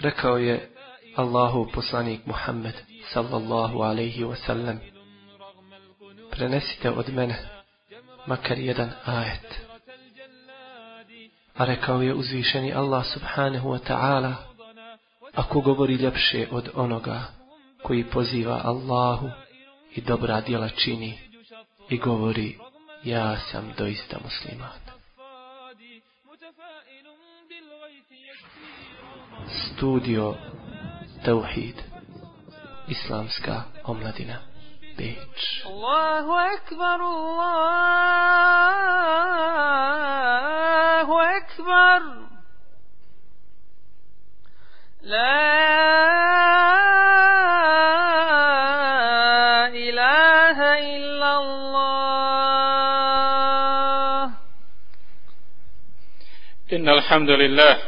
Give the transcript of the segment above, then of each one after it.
Rekao je Allahu poslanik Muhammed sallallahu alaihi wa sallam prenesite od mene makar jedan ajet. A rekao je uzvišeni Allah subhanahu wa ta'ala ako govori ljepše od onoga koji poziva Allahu i dobra djela čini i govori ja sam doista musliman. Studio Tauhid Islamska omladina Beč Allahu Ekber Allahu Ekber La إن الحمد لله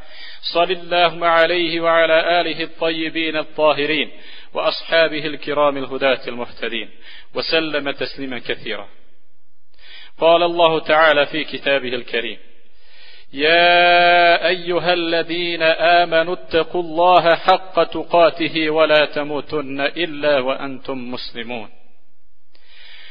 صل اللهم عليه وعلى آله الطيبين الطاهرين وأصحابه الكرام الهداة المهتدين وسلم تسليما كثيرا. قال الله تعالى في كتابه الكريم يا أيها الذين آمنوا اتقوا الله حق تقاته ولا تموتن إلا وأنتم مسلمون.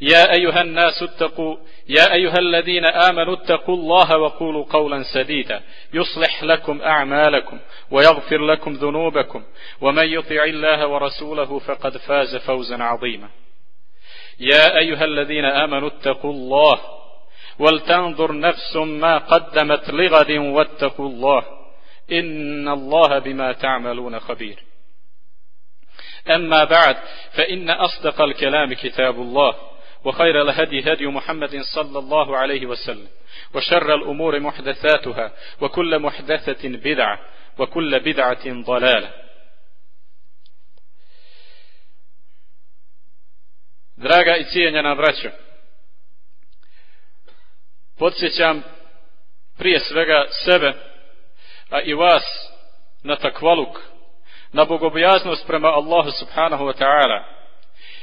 يا أيها الناس اتقوا يا أيها الذين آمنوا اتقوا الله وقولوا قولا سديدا. يصلح لكم أعمالكم ويغفر لكم ذنوبكم. ومن يطع الله ورسوله فقد فاز فوزا عظيما. يا أيها الذين آمنوا اتقوا الله ولتنظر نفس ما قدمت لغد واتقوا الله. إن الله بما تعملون خبير. أما بعد فإن أصدق الكلام كتاب الله. وخير الهدي هدي محمد صلى الله عليه وسلم وشر الأمور محدثاتها وكل محدثة بدعة وكل بدعة ضلالة Draga i cijenjena braćo, podsjećam prije svega sebe, a i vas na takvaluk, na bogobojaznost prema Allahu subhanahu wa ta'ala,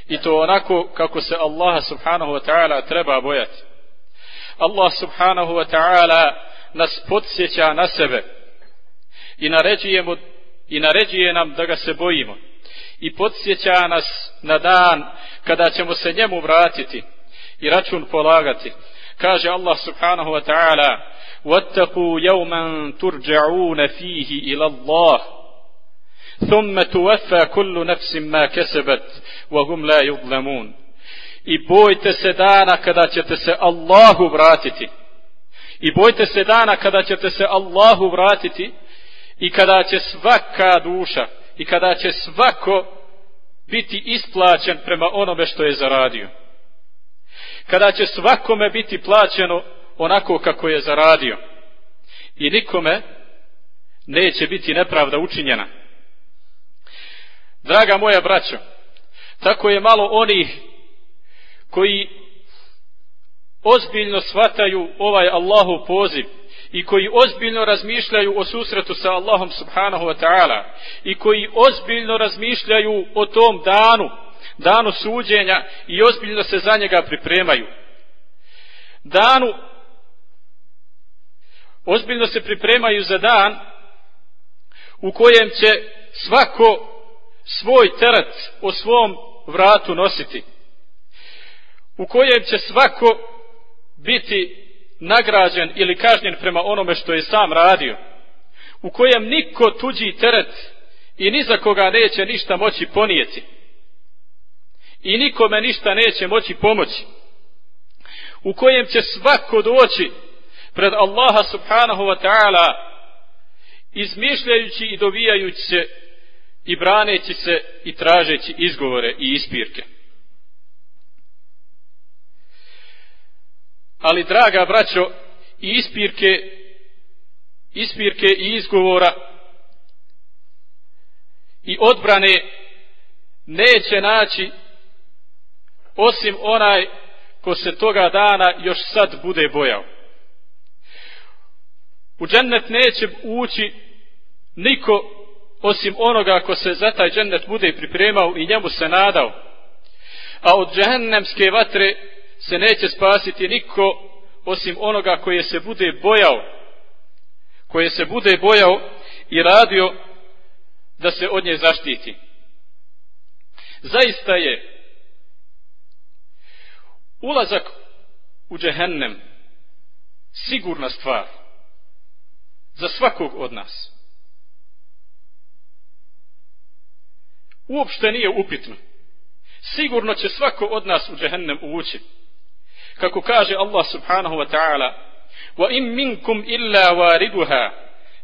i to onako kako se Allaha subhanahu wa ta'ala treba bojati. Allah subhanahu wa ta'ala nas podsjeća na sebe i naređuje, mu, i naređuje nam da ga se bojimo i podsjeća nas na dan kada ćemo se njemu vratiti i račun polagati. Kaže Allah subhanahu wa ta'ala وَاتَّقُوا يَوْمًا تُرْجَعُونَ فِيهِ إِلَى اللَّهِ ثم توفى كل نفس ما كسبت وهم لا يظلمون i bojte se dana kada ćete se Allahu vratiti i bojte se dana kada ćete se Allahu vratiti i kada će svaka duša i kada će svako biti isplaćen prema onome što je zaradio kada će svakome biti plaćeno onako kako je zaradio i nikome neće biti nepravda učinjena Draga moja braćo, tako je malo onih koji ozbiljno shvataju ovaj Allahu poziv i koji ozbiljno razmišljaju o susretu sa Allahom subhanahu wa ta'ala i koji ozbiljno razmišljaju o tom danu, danu suđenja i ozbiljno se za njega pripremaju. Danu ozbiljno se pripremaju za dan u kojem će svako svoj teret o svom vratu nositi u kojem će svako biti nagrađen ili kažnjen prema onome što je sam radio u kojem niko tuđi teret i ni za koga neće ništa moći ponijeti i nikome ništa neće moći pomoći u kojem će svako doći pred Allaha subhanahu wa ta'ala izmišljajući i dovijajući se i braneći se i tražeći izgovore i ispirke. Ali, draga braćo, i ispirke, ispirke i izgovora i odbrane neće naći osim onaj ko se toga dana još sad bude bojao. U džennet neće ući niko osim onoga ko se za taj džennet bude pripremao i njemu se nadao. A od džehennemske vatre se neće spasiti niko osim onoga koje se bude bojao koje se bude bojao i radio da se od nje zaštiti. Zaista je ulazak u džehennem sigurna stvar za svakog od nas. Uopšte nije upitno. Sigurno će svako od nas u džehennem uvući. Kako kaže Allah subhanahu wa ta'ala وَإِن مِّنكُمْ إِلَّا وَارِدُهَا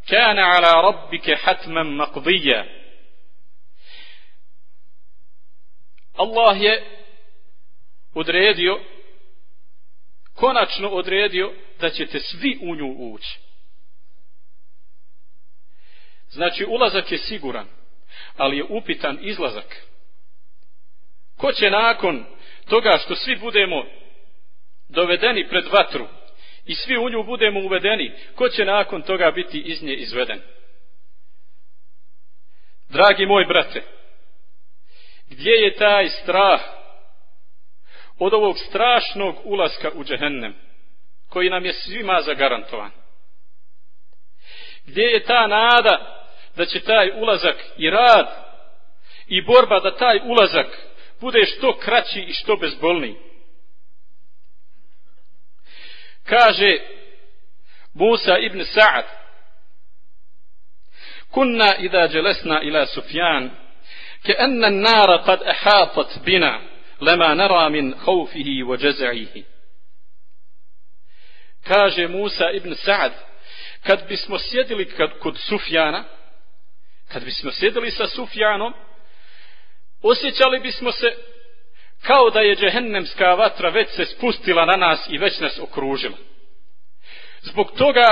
كَانَ عَلَى رَبِّكَ حَتْمًا مَقْضِيًّا Allah je odredio konačno odredio da ćete svi u nju ući. Znači ulazak je siguran, ali je upitan izlazak. Ko će nakon toga što svi budemo dovedeni pred vatru i svi u nju budemo uvedeni, ko će nakon toga biti iz nje izveden? Dragi moj brate, gdje je taj strah od ovog strašnog ulaska u džehennem, koji nam je svima zagarantovan? Gdje je ta nada da će taj ulazak i rad i borba da taj ulazak bude što kraći i što bezbolniji? Kaže Musa ibn Sa'ad Kunna idha jelesna ila Sufjan كأن النار قد أحاطت بنا لما نرى من خوفه وجزعه kaže Musa ibn Sa'ad kad bismo sjedili kad, kod Sufjana kad bismo sjedili sa Sufjanom osjećali bismo se kao da je džehennemska vatra već se spustila na nas i već nas okružila zbog toga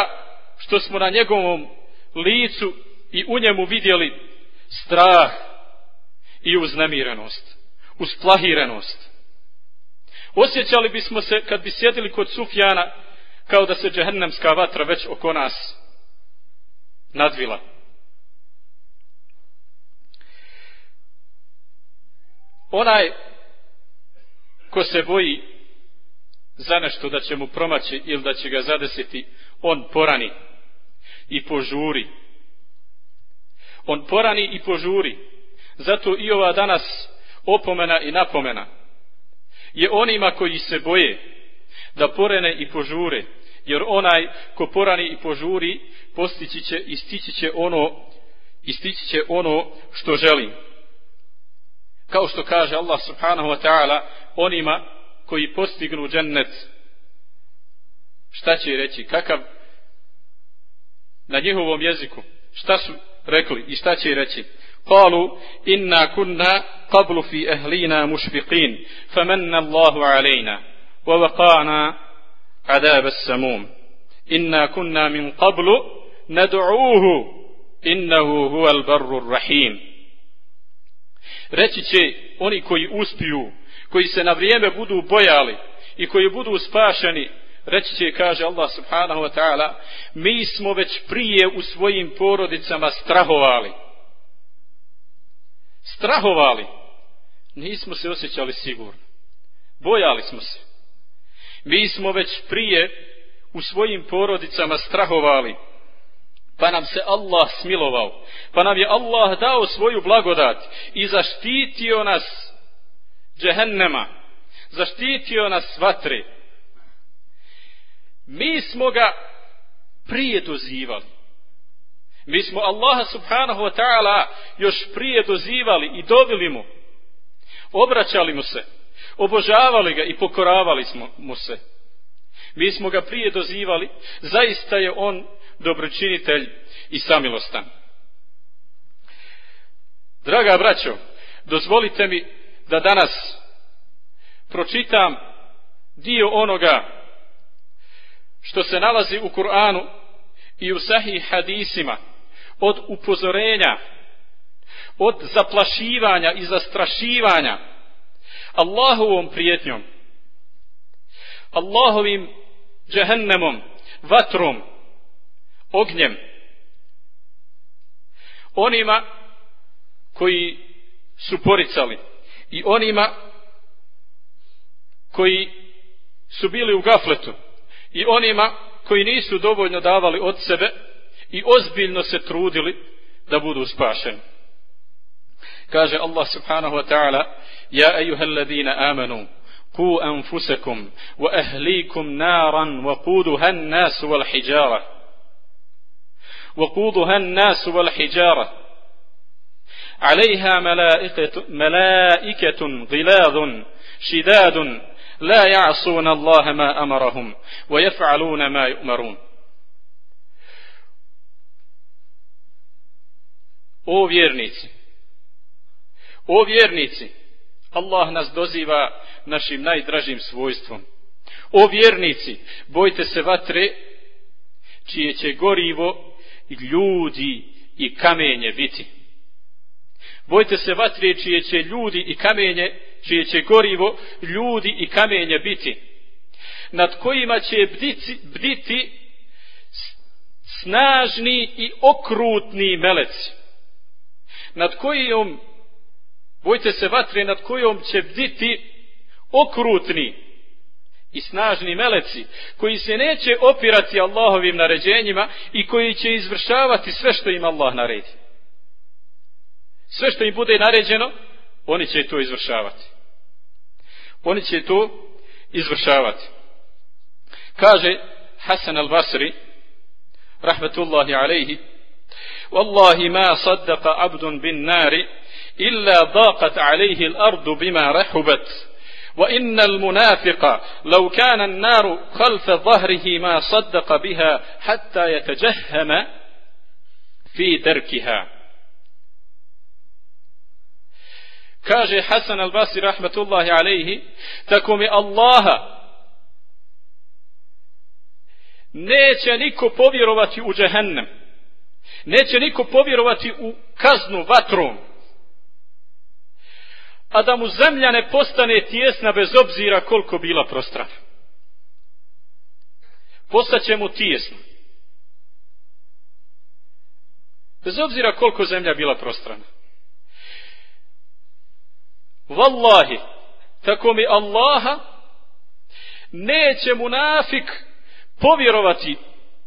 što smo na njegovom licu i u njemu vidjeli strah i uznemirenost, usplahirenost. Osjećali bismo se kad bi sjedili kod Sufjana kao da se džehennemska vatra već oko nas nadvila. Onaj ko se boji za nešto da će mu promaći ili da će ga zadesiti, on porani i požuri. On porani i požuri. Zato i ova danas opomena i napomena je onima koji se boje da porene i požure. Jer onaj ko porani i požuri postići će i stići će ono istići će ono što želi Kao što kaže Allah subhanahu wa ta'ala onima koji postignu džennet šta će reći kakav na njihovom jeziku šta su rekli i šta će reći قالوا إنا كنا قبل في أهلنا مشفقين فمن الله علينا ووقعنا عذاب السموم إنا كنا من قبل ندعوه إنه هو البر الرحيم reći će oni koji uspiju koji se na vrijeme budu bojali i koji budu spašeni reći će kaže Allah subhanahu wa ta'ala mi smo već prije u svojim porodicama strahovali strahovali, nismo se osjećali sigurno. Bojali smo se. Mi smo već prije u svojim porodicama strahovali, pa nam se Allah smilovao, pa nam je Allah dao svoju blagodat i zaštitio nas džehennema, zaštitio nas vatre. Mi smo ga prije dozivali. Mi smo Allaha subhanahu wa ta'ala još prije dozivali i dobili mu. Obraćali mu se. Obožavali ga i pokoravali smo mu se. Mi smo ga prije dozivali. Zaista je on dobročinitelj i samilostan. Draga braćo, dozvolite mi da danas pročitam dio onoga što se nalazi u Kur'anu i u sahih hadisima od upozorenja, od zaplašivanja i zastrašivanja Allahovom prijetnjom, Allahovim džehennemom, vatrom, ognjem, onima koji su poricali i onima koji su bili u gafletu i onima koji nisu dovoljno davali od sebe i ozbiljno se trudili da budu spašeni. Kaže Allah subhanahu wa ta'ala Ja ejuhel ladina amanu Ku anfusakum Wa ahlikum naran Wa kuduha nasu wal hijara Nasu wal hijara عليها ملائكة, ملائكة غلاظ شداد لا يعصون الله ما أمرهم ويفعلون ما يؤمرون O vjernici, o vjernici, Allah nas doziva našim najdražim svojstvom. O vjernici, bojte se vatre, čije će gorivo ljudi i kamenje biti. Bojte se vatre, čije će ljudi i kamenje, čije će gorivo, ljudi i kamenje biti. Nad kojima će bditi, bditi snažni i okrutni meleci. Nad kojim Bojte se vatre nad kojom će bditi okrutni i snažni meleci koji se neće opirati Allahovim naređenjima i koji će izvršavati sve što im Allah naredi. Sve što im bude naređeno, oni će to izvršavati. Oni će to izvršavati. Kaže Hasan al-Basri, rahmetullahi alaihi, Wallahi ma saddaqa abdun bin nari, illa daqat alaihi al-ardu bima rahubat, وإن المنافق لو كان النار خلف ظهره ما صدق بها حتى يتجهم في دركها. كاجي حسن الباسي رحمة الله عليه تكومي الله neće niko povjerovati وجهنم džehennem neće niko povjerovati u a da mu zemlja ne postane tjesna bez obzira koliko bila prostrana. Postaće mu tijesna. Bez obzira koliko zemlja bila prostrana. Wallahi, tako mi Allaha, neće mu nafik povjerovati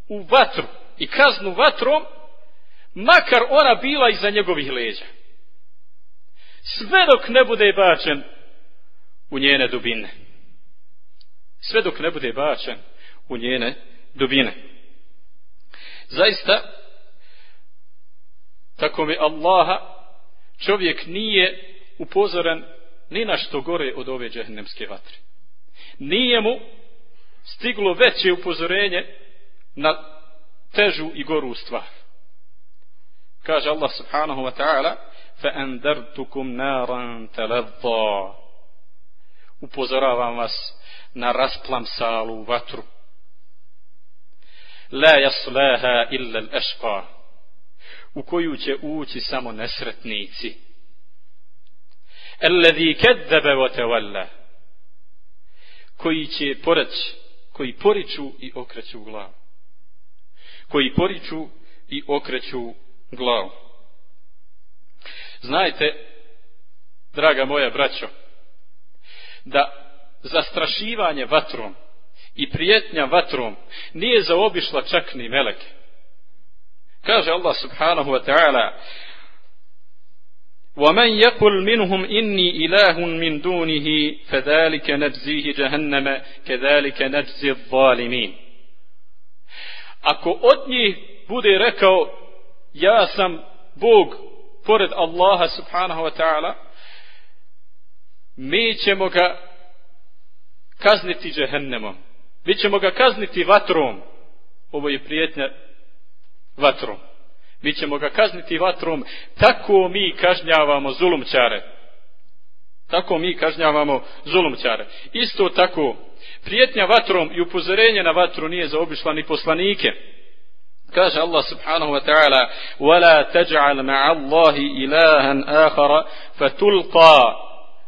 u vatru i kaznu vatrom, makar ona bila iza njegovih leđa sve dok ne bude bačen u njene dubine. Sve dok ne bude bačen u njene dubine. Zaista, tako mi Allaha, čovjek nije upozoren ni na što gore od ove džehennemske vatre. Nije mu stiglo veće upozorenje na težu i goru stvar. Kaže Allah subhanahu wa ta'ala, فأنذرتكم نارا تلظى upozoravam vas na rasplamsalu vatru la yaslaha illa al-ashqa u koju će ući samo nesretnici alladhi kadzaba wa tawalla koji će poreći koji poriču i okreću glavu koji poriču i okreću glavu Znajte, draga moja braćo, da zastrašivanje vatrom i prijetnja vatrom nije zaobišla čak ni meleke. Kaže Allah subhanahu wa ta'ala ومن يقل منهم إني إله من دونه فذلك نجزيه جهنم كذلك نجزي الظالمين Ako od njih bude rekao ja sam Bog pored Allaha subhanahu wa ta'ala, mi ćemo ga kazniti džehennemom. Mi ćemo ga kazniti vatrom. Ovo je prijetnja vatrom. Mi ćemo ga kazniti vatrom, tako mi kažnjavamo zulumčare. Tako mi kažnjavamo zulumčare. Isto tako, prijetnja vatrom i upozorenje na vatru nije zaobišla ni poslanike. Kaže Allah subhanahu wa ta'ala وَلَا تَجْعَلْ مَعَ اللَّهِ إِلَهًا آخَرَ فَتُلْقَى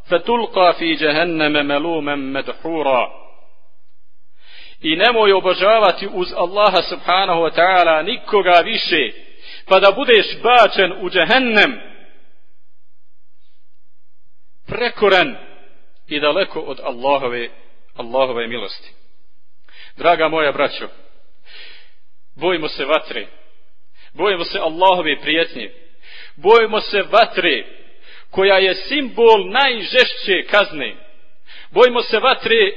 فَتُلْقَى فِي جَهَنَّمَ مَلُومًا مَدْحُورًا I nemoj obožavati uz Allaha subhanahu wa ta'ala nikoga više, pa da budeš bačen u džehennem, prekoran i daleko od Allahove, Allahove milosti. Draga moja braćo, bojimo se vatre, bojimo se Allahove prijetnje, bojimo se vatre koja je simbol najžešće kazne, bojimo se vatre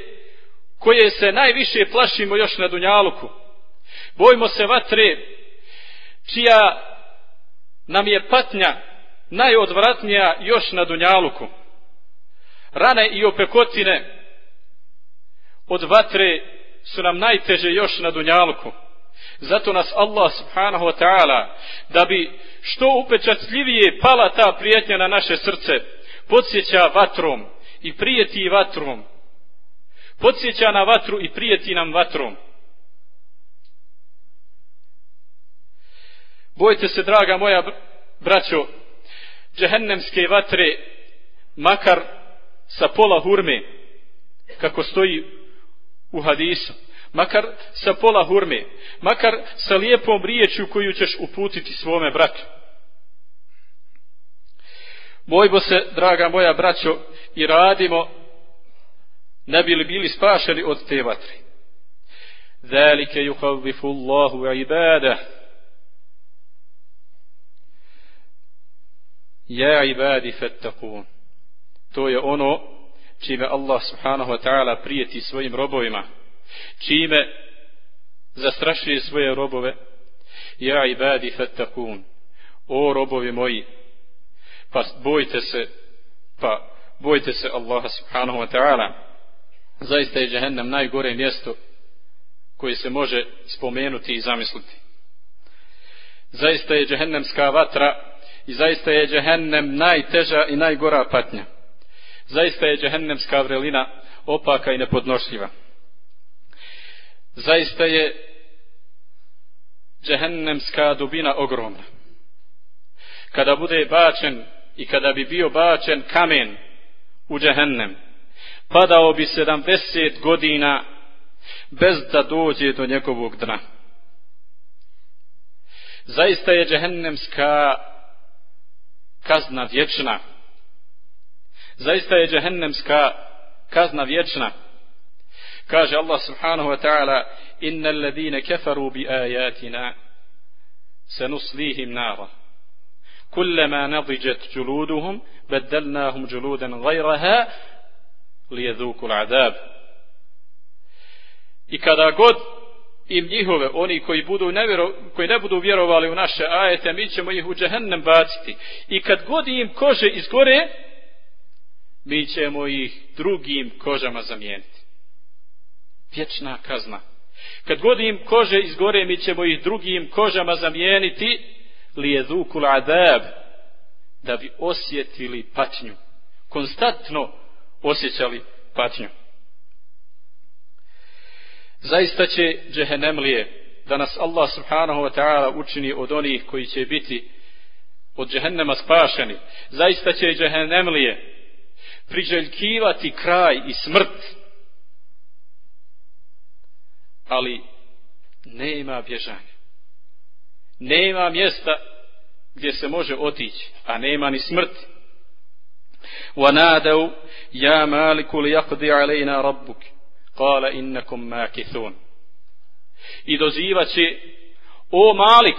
koje se najviše plašimo još na Dunjaluku, bojimo se vatre čija nam je patnja najodvratnija još na Dunjaluku. Rane i opekotine od vatre su nam najteže još na Dunjaluku. Zato nas Allah subhanahu wa ta'ala da bi što upečatljivije pala ta prijetnja na naše srce podsjeća vatrom i prijeti vatrom. Podsjeća na vatru i prijeti nam vatrom. Bojte se, draga moja braćo, džehennemske vatre, makar sa pola hurme, kako stoji u hadisu, makar sa pola hurme, makar sa lijepom riječju koju ćeš uputiti svome bratu. Bojbo se, draga moja braćo, i radimo, ne bili bili spašeni od te vatre. Zalike yuhavifu Allahu ibadah. Ja ibadi fettakun. To je ono čime Allah subhanahu wa ta'ala prijeti svojim robovima. Čime zastrašuje svoje robove. Ja ibadi fattakun. O robovi moji. Pa bojte se. Pa bojte se Allaha subhanahu wa ta'ala. Zaista je džehennem najgore mjesto koje se može spomenuti i zamisliti. Zaista je džehennemska vatra i zaista je džehennem najteža i najgora patnja. Zaista je džehennemska vrelina opaka i nepodnošljiva. Zaista je džehennemska dubina ogromna. Kada bude bačen i kada bi bio bačen kamen u džehennem, padao bi 70 godina bez da dođe do njegovog dna. Zaista je džehennemska kazna vječna. Zaista je džehennemska kazna vječna. Kaže Allah subhanahu wa ta'ala inna alladhina kafaru bi ayatina sanuslihim nara kullama nadijat juluduhum badalnahum juludan ghayraha liyadhuku al'adab i kada god im njihove, oni koji, budu nevjero, koji ne budu vjerovali u naše ajete, mi ćemo ih u džehennem baciti. I kad god im kože izgore, mi ćemo ih drugim kožama zamijeniti. Vječna kazna. Kad god im kože izgore, mi ćemo ih drugim kožama zamijeniti, li je dhukul adab, da bi osjetili patnju. Konstantno osjećali patnju zaista će džehenemlije, da nas Allah subhanahu wa ta'ala učini od onih koji će biti od džehennema spašeni zaista će džehennemlije priželjkivati kraj i smrt ali nema bježanja nema mjesta gdje se može otići a nema ni smrti وَنَادَوْا يَا مَالِكُ لِيَقْدِ عَلَيْنَا رَبُّكِ Kala innakum makithun. I dozivaće, o Malik,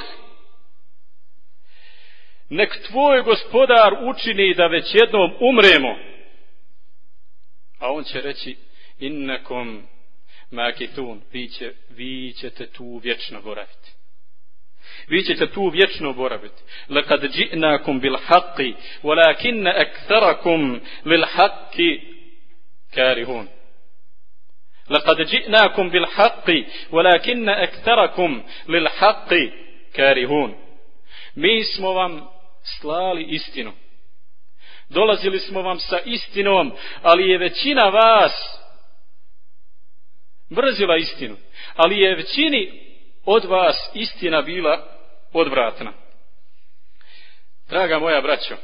nek tvoj gospodar učini da već jednom umremo. A on će reći, ma e vi će, vi ćete tu vječno boraviti. Vi ćete tu vječno boraviti. boravit. Lë kad gjina bil haqi, walakin në ekthera kum lil haqi karihun. لقد جئناكم بالحق ولكن أكثركم للحق كارهون Mi smo vam slali istinu. Dolazili smo vam sa istinom, ali je većina vas mrzila istinu. Ali je većini od vas istina bila odvratna. Draga moja braćo,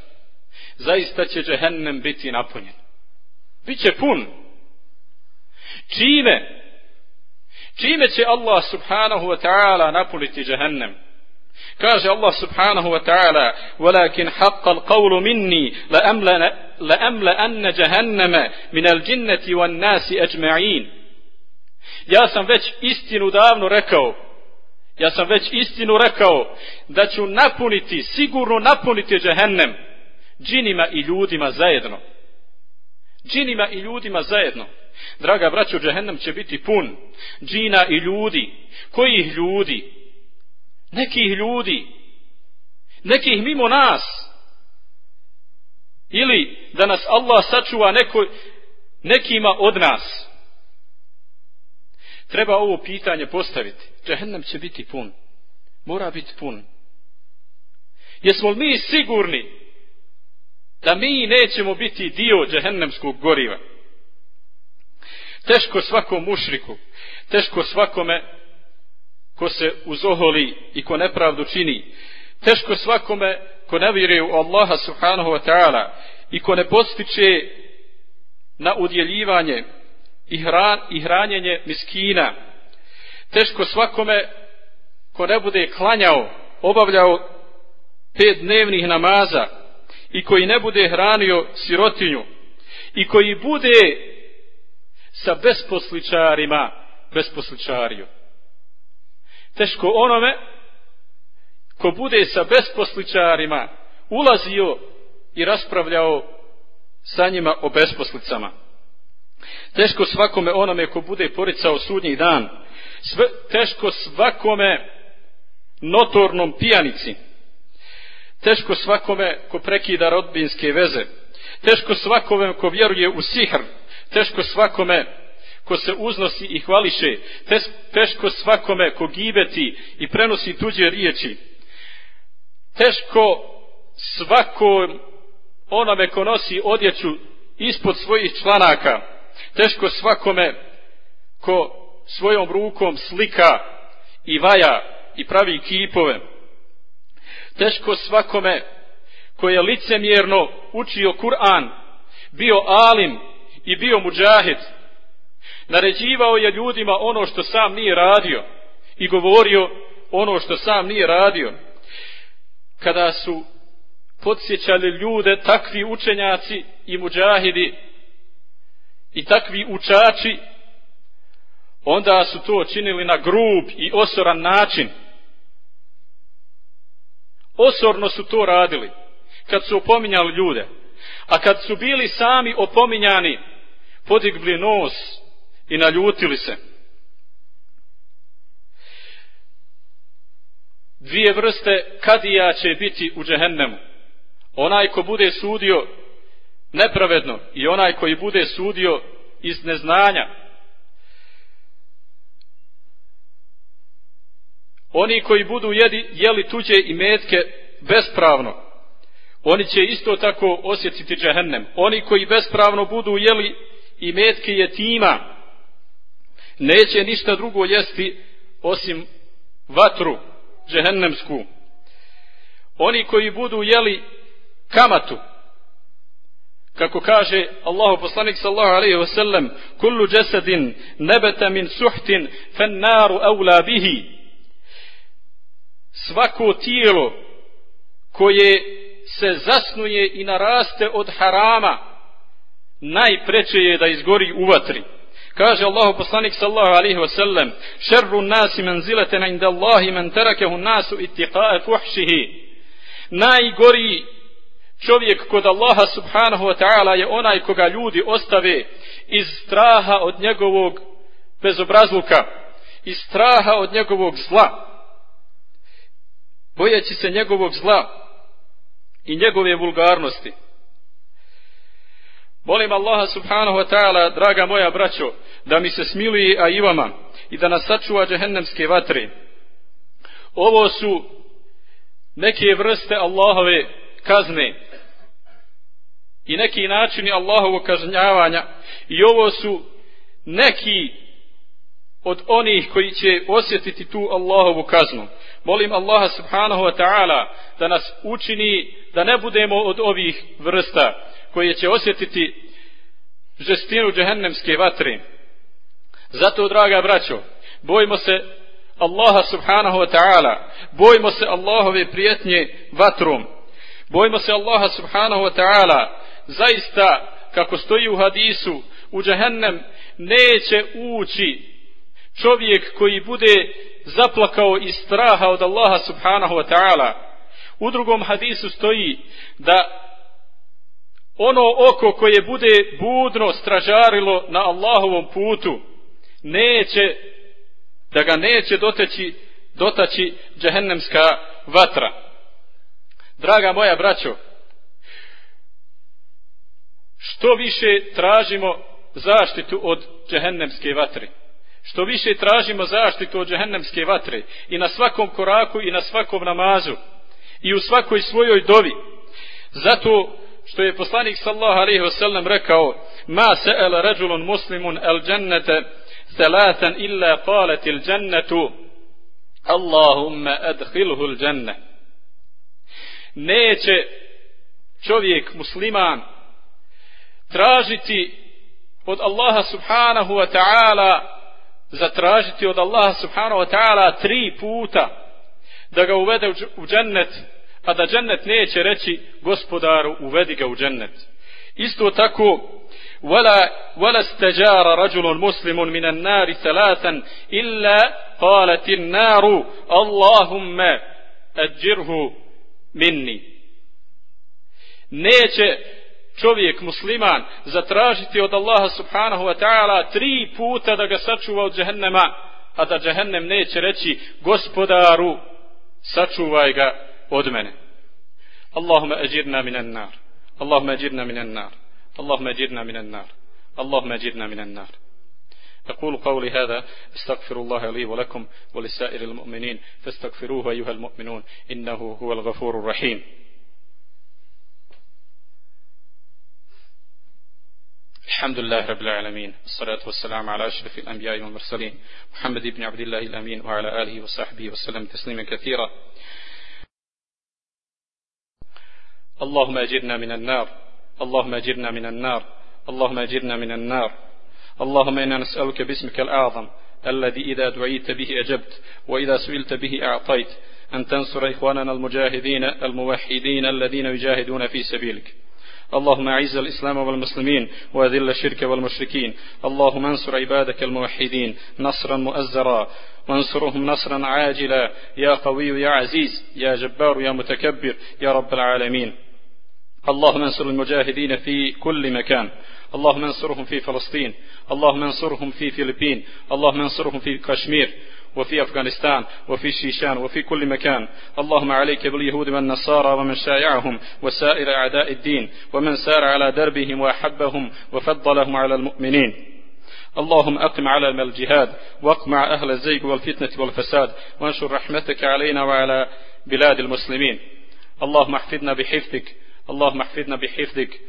zaista će džehennem biti napunjen. Biće pun. Čime? Čime će Allah subhanahu wa ta'ala napuniti džehennem? Kaže Allah subhanahu wa ta'ala ولكن حق القول مني لأملأن جهنم من الجنة والناس أجمعين Ja sam već istinu davno rekao Ja sam već istinu rekao da ću napuniti, sigurno napuniti džehennem džinima i ljudima zajedno. Džinima i ljudima zajedno. Draga braćo, džehennem će biti pun džina i ljudi. Kojih ljudi? Nekih ljudi. Nekih mimo nas. Ili da nas Allah sačuva neko, nekima od nas. Treba ovo pitanje postaviti. Džehennem će biti pun. Mora biti pun. Jesmo li mi sigurni da mi nećemo biti dio džehennemskog goriva? Teško svakom mušriku, teško svakome ko se uzoholi i ko nepravdu čini, teško svakome ko ne vjeruje u Allaha subhanahu wa ta'ala i ko ne postiče na udjeljivanje i, hran, i hranjenje miskina. Teško svakome ko ne bude klanjao, obavljao pet dnevnih namaza i koji ne bude hranio sirotinju i koji bude sa besposličarima besposličario. Teško onome ko bude sa besposličarima ulazio i raspravljao sa njima o besposlicama. Teško svakome onome ko bude poricao sudnji dan. Sve, teško svakome notornom pijanici. Teško svakome ko prekida rodbinske veze. Teško svakome ko vjeruje u sihr. Teško svakome ko se uznosi i hvališe. Teško svakome ko gibeti i prenosi tuđe riječi. Teško svakom onome ko nosi odjeću ispod svojih članaka teško svakome ko svojom rukom slika i vaja i pravi kipove. Teško svakome ko je licemjerno učio Kur'an, bio alim i bio muđahid. Naređivao je ljudima ono što sam nije radio i govorio ono što sam nije radio. Kada su podsjećali ljude takvi učenjaci i muđahidi i takvi učači, onda su to činili na grub i osoran način. Osorno su to radili, kad su opominjali ljude. A kad su bili sami opominjani, podigli nos i naljutili se. Dvije vrste kadija će biti u džehennemu. Onaj ko bude sudio nepravedno i onaj koji bude sudio iz neznanja. Oni koji budu jedi, jeli tuđe i metke bespravno, oni će isto tako osjetiti džehennem. Oni koji bespravno budu jeli i metke je tima, neće ništa drugo jesti osim vatru džehennemsku. Oni koji budu jeli kamatu, kako kaže Allahu poslanik sallallahu alejhi ve sellem kullu jasadin nabata min suhtin fan naru awla bihi. Svako tijelo koje se zasnuje i naraste od harama najpreče je da izgori u vatri. Kaže Allahu poslanik sallallahu alejhi ve sellem sharru nasi manzilatan inda Allahi man tarakahu an-nasu ittiqa'a fuhshihi najgori čovjek kod Allaha subhanahu wa ta'ala je onaj koga ljudi ostave iz straha od njegovog bezobrazluka, iz straha od njegovog zla, bojeći se njegovog zla i njegove vulgarnosti. Molim Allaha subhanahu wa ta'ala, draga moja braćo, da mi se smiluje a i vama i da nas sačuva džehennemske vatre. Ovo su neke vrste Allahove kazne i neki načini Allahovog kažnjavanja i ovo su neki od onih koji će osjetiti tu Allahovu kaznu. Molim Allaha subhanahu wa ta'ala da nas učini da ne budemo od ovih vrsta koje će osjetiti žestinu džehennemske vatre. Zato, draga braćo, bojimo se Allaha subhanahu wa ta'ala, bojimo se Allahove prijetnje vatrom, bojimo se Allaha subhanahu wa ta'ala, zaista, kako stoji u hadisu, u džehennem neće ući čovjek koji bude zaplakao iz straha od Allaha subhanahu wa ta'ala. U drugom hadisu stoji da ono oko koje bude budno stražarilo na Allahovom putu neće da ga neće doteći dotaći džehennemska vatra. Draga moja braćo, što više tražimo zaštitu od džehennemske vatre, što više tražimo zaštitu od džehennemske vatre i na svakom koraku i na svakom namazu i u svakoj svojoj dovi, zato što je poslanik sallallahu alejhi ve sellem rekao ma sa'ala rajulun muslimun al-džennete thalathan illa qalat al-džennetu Allahumma adkhilhu al-dženne." neće čovjek musliman tražiti od Allaha subhanahu wa ta'ala zatražiti od Allaha subhanahu wa ta'ala tri puta da ga uvede u džennet a da džennet neće reći gospodaru uvedi ga u džennet isto tako ولا ولا استجار رجل مسلم من النار ثلاثا إلا قالت النار اللهم أجره مني neće čovjek musliman zatražiti od Allaha subhanahu wa ta'ala tri puta da ga sačuva od džehennema a da džehennem neće reći gospodaru sačuvaj ga od mene Allahumma ajirna minan nar Allahumma ajirna minan nar Allahumma ajirna minan nar Allahumma ajirna minan nar أقول قولي هذا استغفر الله لي ولكم ولسائر المؤمنين فاستغفروه أيها المؤمنون إنه هو الغفور الرحيم الحمد لله رب العالمين والصلاة والسلام على أشرف الأنبياء والمرسلين محمد بن عبد الله الأمين وعلى آله وصحبه وسلم تسليما كثيرا. اللهم أجرنا من النار اللهم أجرنا من النار اللهم أجرنا من النار. اللهم إنا نسألك باسمك الأعظم الذي إذا دعيت به أجبت وإذا سئلت به أعطيت أن تنصر إخواننا المجاهدين الموحدين الذين يجاهدون في سبيلك. اللهم أعز الإسلام والمسلمين وأذل الشرك والمشركين. اللهم انصر عبادك الموحدين نصرا مؤزرا. وانصرهم نصرا عاجلا. يا قوي يا عزيز. يا جبار يا متكبر. يا رب العالمين. اللهم انصر المجاهدين في كل مكان. اللهم انصرهم في فلسطين. اللهم انصرهم في فلبين. اللهم انصرهم في كشمير. وفي أفغانستان وفي الشيشان وفي كل مكان. اللهم عليك باليهود والنصارى ومن شايعهم وسائر أعداء الدين ومن سار على دربهم وأحبهم وفضلهم على المؤمنين. اللهم أقم على الجهاد واقمع أهل الزيغ والفتنة والفساد وانشر رحمتك علينا وعلى بلاد المسلمين. اللهم احفظنا بحفظك اللهم احفظنا بحفظك.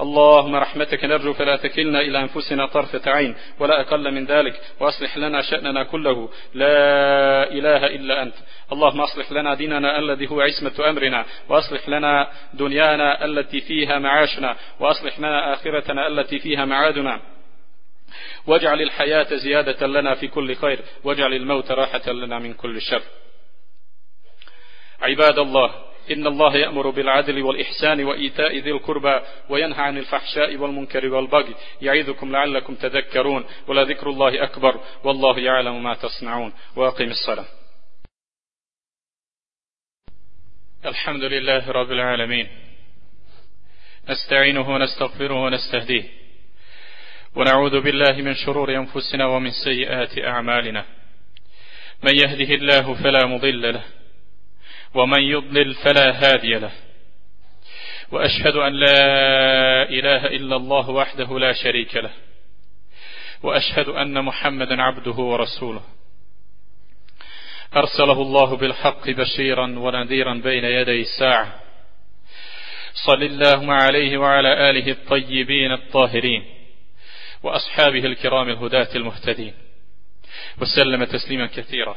اللهم رحمتك نرجو فلا تكلنا إلى أنفسنا طرفة عين ولا أقل من ذلك وأصلح لنا شأننا كله. لا إله إلا أنت. اللهم أصلح لنا ديننا الذي هو عصمة أمرنا وأصلح لنا دنيانا التي فيها معاشنا وأصلح لنا آخرتنا التي فيها معادنا. واجعل الحياة زيادة لنا في كل خير واجعل الموت راحة لنا من كل شر. عباد الله إن الله يأمر بالعدل والإحسان وإيتاء ذي القربى وينهى عن الفحشاء والمنكر والبغي يعيذكم لعلكم تذكرون ولذكر الله أكبر والله يعلم ما تصنعون وأقم الصلاة. الحمد لله رب العالمين. نستعينه ونستغفره ونستهديه. ونعوذ بالله من شرور أنفسنا ومن سيئات أعمالنا. من يهده الله فلا مضل له ومن يضلل فلا هادي له. وأشهد أن لا إله إلا الله وحده لا شريك له. وأشهد أن محمدا عبده ورسوله. أرسله الله بالحق بشيرا ونذيرا بين يدي الساعة. صل اللهم عليه وعلى آله الطيبين الطاهرين وأصحابه الكرام الهداة المهتدين. وسلم تسليما كثيرا.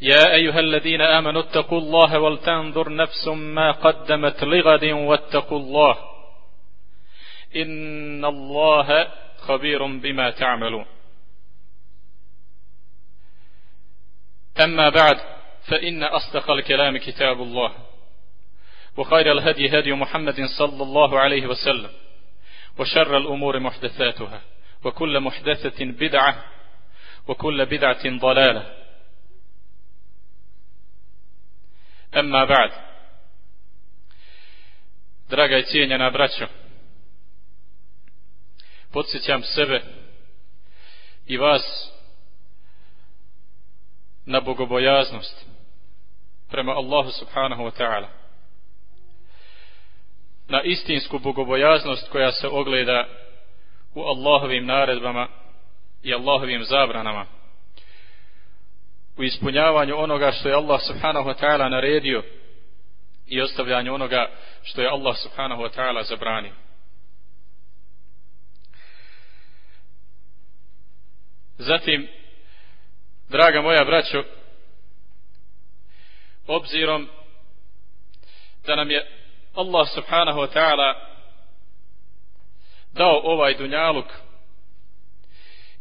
يا أيها الذين آمنوا اتقوا الله ولتنظر نفس ما قدمت لغد واتقوا الله إن الله خبير بما تعملون. أما بعد فإن أصدق الكلام كتاب الله وخير الهدي هدي محمد صلى الله عليه وسلم وشر الأمور محدثاتها وكل محدثة بدعة وكل بدعة ضلالة. Emma Bad. Draga i cijenjena braćo Podsjećam sebe I vas Na bogobojaznost Prema Allahu subhanahu wa ta'ala. Na istinsku bogobojaznost Koja se ogleda U Allahovim naredbama I Allahovim zabranama. U ispunjavanju onoga što je Allah subhanahu wa ta'ala naredio i ostavljanju onoga što je Allah subhanahu wa ta'ala zabranio. Zatim, draga moja braćo, obzirom da nam je Allah subhanahu wa ta'ala dao ovaj dunjaluk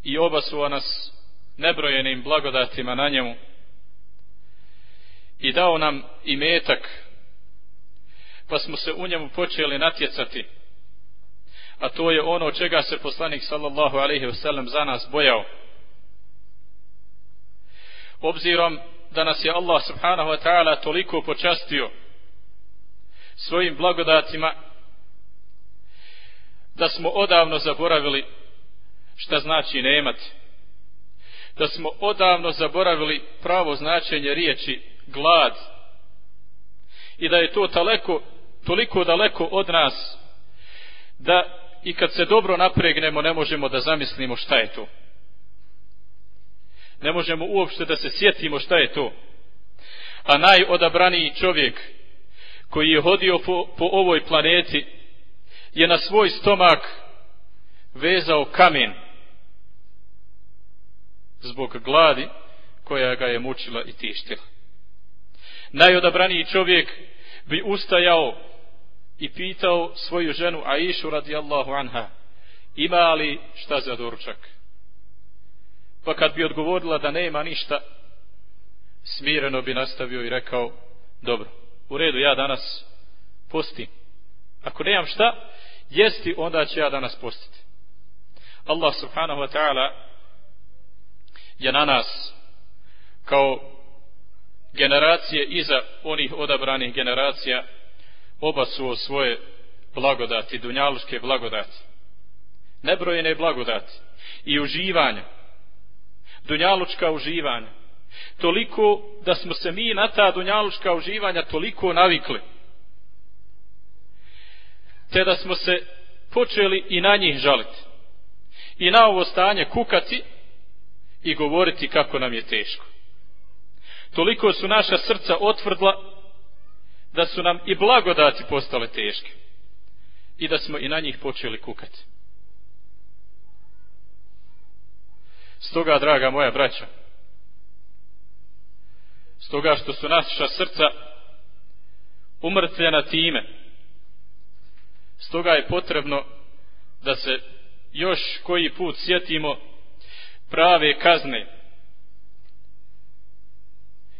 i obasuo nas nebrojenim blagodatima na njemu. I dao nam i metak pa smo se u njemu počeli natjecati. A to je ono čega se poslanik sallallahu alaihi wasallam za nas bojao. Obzirom da nas je Allah subhanahu wa ta'ala toliko počastio svojim blagodatima da smo odavno zaboravili šta znači nemati da smo odavno zaboravili pravo značenje riječi glad. I da je to daleko, toliko daleko od nas da i kad se dobro napregnemo ne možemo da zamislimo šta je to. Ne možemo uopšte da se sjetimo šta je to. A najodabraniji čovjek koji je hodio po, po ovoj planeti je na svoj stomak vezao kamen zbog gladi koja ga je mučila i tištila. Najodabraniji čovjek bi ustajao i pitao svoju ženu Aishu radijallahu anha ima li šta za doručak? Pa kad bi odgovorila da nema ništa, smireno bi nastavio i rekao, dobro, u redu, ja danas postim. Ako nemam šta, jesti, onda će ja danas postiti. Allah subhanahu wa ta'ala je na nas kao generacije iza onih odabranih generacija obasuo svoje blagodati, dunjaluške blagodati. Nebrojene blagodati i uživanja dunjalučka uživanja. Toliko da smo se mi na ta dunjalučka uživanja toliko navikli. Te da smo se počeli i na njih žaliti. I na ovo stanje kukati i govoriti kako nam je teško. Toliko su naša srca otvrdla da su nam i blagodati postale teške. I da smo i na njih počeli kukati. Stoga, draga moja braća, stoga što su naša srca umrtvljena time stoga je potrebno da se još koji put sjetimo prave kazne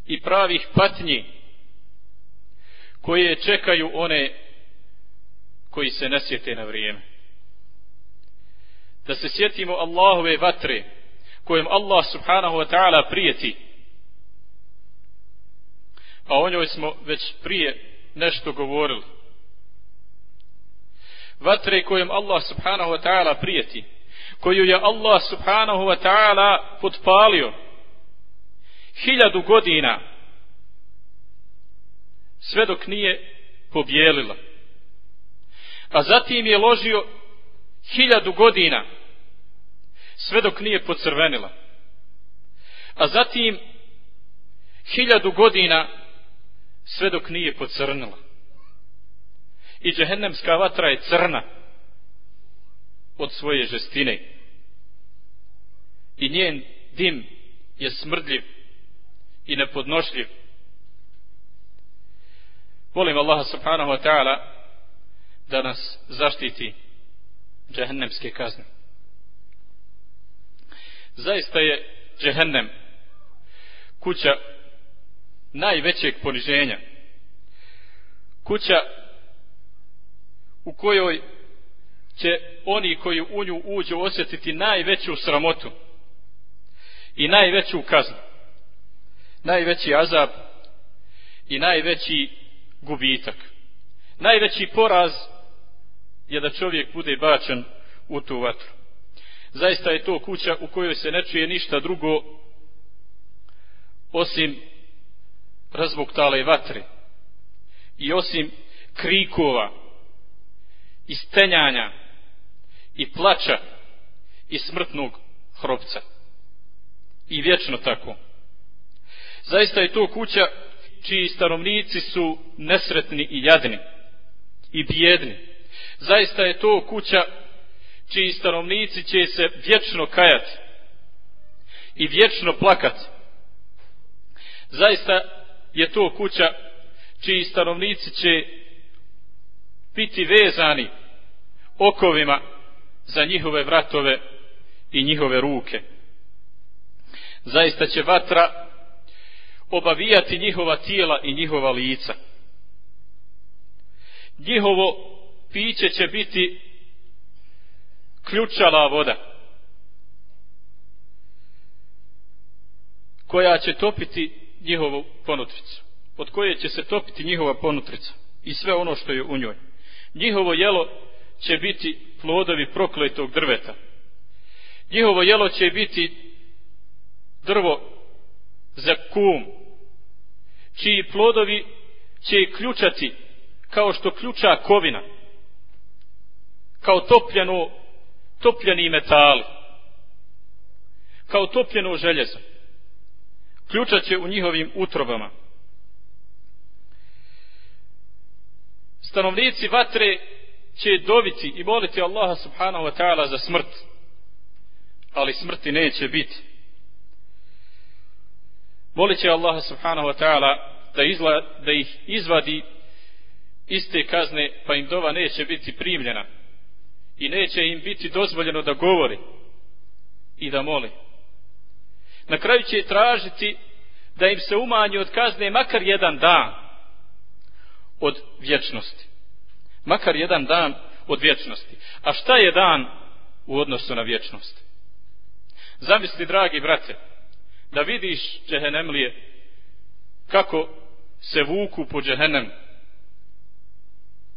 i pravih patnji koje čekaju one koji se ne sjete na vrijeme. Da se sjetimo Allahove vatre kojem Allah subhanahu wa ta'ala prijeti. A o njoj smo već prije nešto govorili. Vatre kojem Allah subhanahu wa ta'ala prijeti. Koju je Allah subhanahu wa ta'ala potpalio hiljadu godina sve dok nije pobjelila. A zatim je ložio hiljadu godina sve dok nije pocrvenila. A zatim hiljadu godina sve dok nije pocrnila. I džehennemska vatra je crna od svoje žestine. I njen dim je smrdljiv i nepodnošljiv. Volim Allaha subhanahu wa ta'ala da nas zaštiti džehennemske kazne. Zaista je džehennem kuća najvećeg poniženja. Kuća u kojoj će oni koji u nju uđu osjetiti najveću sramotu i najveću kaznu najveći azab i najveći gubitak. Najveći poraz je da čovjek bude bačen u tu vatru. Zaista je to kuća u kojoj se ne čuje ništa drugo osim razbuktale vatre i osim krikova i stenjanja i plača i smrtnog hrobca. I vječno tako. Zaista je to kuća čiji stanovnici su nesretni i jadni i bijedni. Zaista je to kuća čiji stanovnici će se vječno kajati i vječno plakati. Zaista je to kuća čiji stanovnici će biti vezani okovima za njihove vratove i njihove ruke. Zaista će vatra obavijati njihova tijela i njihova lica. Njihovo piće će biti ključala voda koja će topiti njihovu ponutricu od koje će se topiti njihova ponutrica i sve ono što je u njoj njihovo jelo će biti plodovi prokletog drveta. Njihovo jelo će biti drvo za kum čiji plodovi će ključati kao što ključa kovina kao topljeno topljeni metali kao topljeno željezo. Ključat će u njihovim utrobama stanovnici vatre će dobiti i moliti Allaha subhanahu wa ta'ala za smrt. Ali smrti neće biti. Molit će Allaha subhanahu wa ta'ala da, izla, da ih izvadi iste kazne pa im dova neće biti primljena. I neće im biti dozvoljeno da govori i da moli. Na kraju će tražiti da im se umanji od kazne makar jedan dan od vječnosti makar jedan dan od vječnosti a šta je dan u odnosu na vječnost zamisli dragi brate da vidiš džehenemlije kako se vuku po džehenem